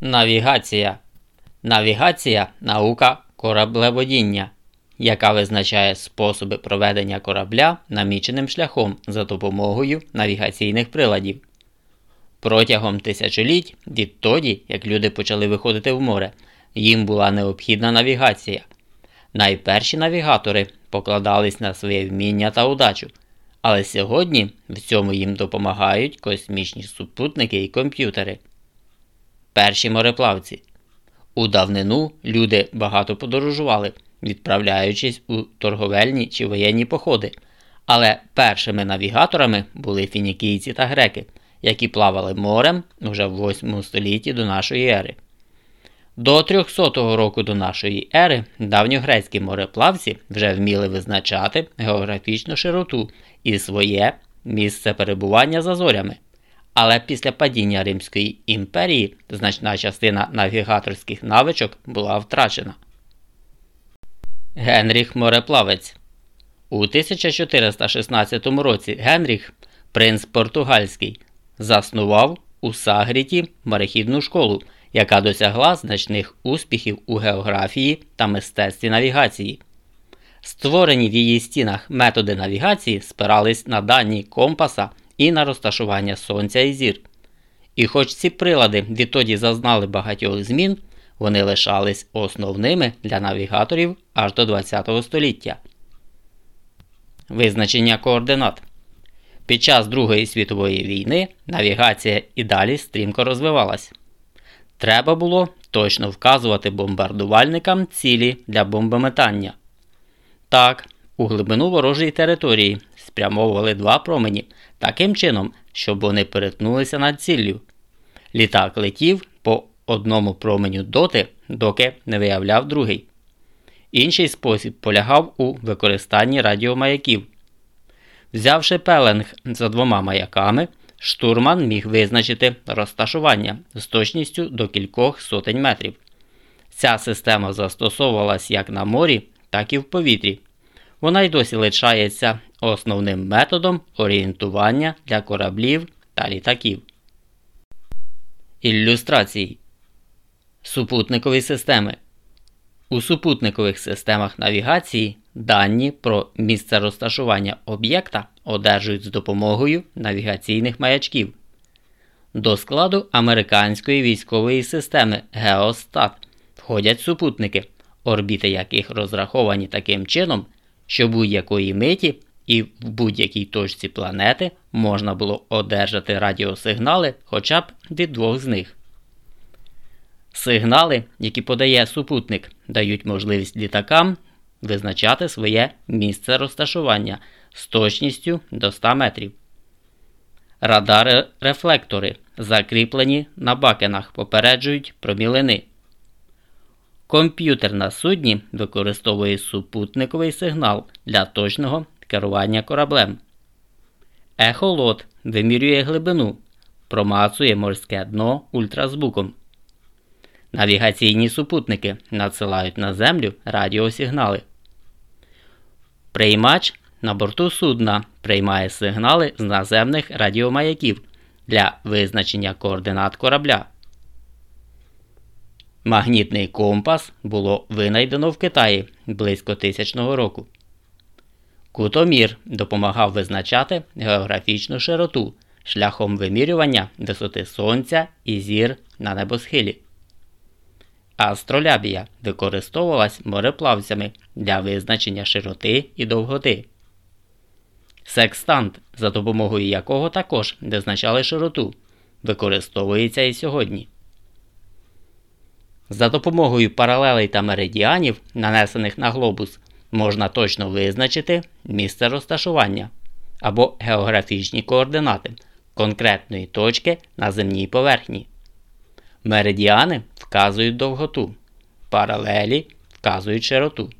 Навігація. Навігація наука кораблеводіння, яка визначає способи проведення корабля наміченим шляхом за допомогою навігаційних приладів. Протягом тисячоліть, відтоді, як люди почали виходити в море, їм була необхідна навігація. Найперші навігатори покладались на своє вміння та удачу, але сьогодні в цьому їм допомагають космічні супутники і комп'ютери. Перші мореплавці. У давнину люди багато подорожували, відправляючись у торговельні чи воєнні походи. Але першими навігаторами були фінікійці та греки, які плавали морем уже в 8 столітті до нашої ери. До 300 року до нашої ери давньогрецькі мореплавці вже вміли визначати географічну широту і своє місце перебування за зорями. Але після падіння Римської імперії значна частина навігаторських навичок була втрачена. Генріх Мореплавець у 1416 році Генріх, принц Португальський, заснував у Сагріті морехідну школу, яка досягла значних успіхів у географії та мистецтві навігації. Створені в її стінах методи навігації спирались на дані компаса і на розташування сонця і зір. І хоч ці прилади відтоді зазнали багатьох змін, вони лишались основними для навігаторів аж до ХХ століття. Визначення координат під час Другої світової війни навігація і далі стрімко розвивалась. Треба було точно вказувати бомбардувальникам цілі для бомбометання. Так, у глибину ворожої території спрямовували два промені таким чином, щоб вони перетнулися над ціллю. Літак летів по одному променю доти, доки не виявляв другий. Інший спосіб полягав у використанні радіомаяків. Взявши пеленг за двома маяками, штурман міг визначити розташування з точністю до кількох сотень метрів. Ця система застосовувалась як на морі, так і в повітрі. Вона й досі лишається основним методом орієнтування для кораблів та літаків. Ілюстрації Супутникові системи. У супутникових системах навігації дані про місце розташування об'єкта одержують з допомогою навігаційних маячків. До складу американської військової системи Геостат входять супутники, орбіти яких розраховані таким чином, що будь-якої миті і в будь-якій точці планети можна було одержати радіосигнали хоча б від двох з них. Сигнали, які подає супутник, дають можливість літакам визначати своє місце розташування з точністю до 100 метрів. Радари-рефлектори, закріплені на бакенах, попереджують про мілини. Комп'ютер на судні використовує супутниковий сигнал для точного керування кораблем. Ехолот вимірює глибину, промацує морське дно ультразвуком. Навігаційні супутники надсилають на землю радіосигнали. Приймач на борту судна приймає сигнали з наземних радіомаяків для визначення координат корабля. Магнітний компас було винайдено в Китаї близько тисячного року. Кутомір допомагав визначати географічну широту шляхом вимірювання висоти сонця і зір на небосхилі. Астролябія використовувалась мореплавцями для визначення широти і довготи. Секстант, за допомогою якого також визначали широту, використовується і сьогодні. За допомогою паралелей та меридіанів, нанесених на глобус, можна точно визначити місце розташування або географічні координати конкретної точки на земній поверхні. Меридіани вказують довготу, паралелі вказують широту.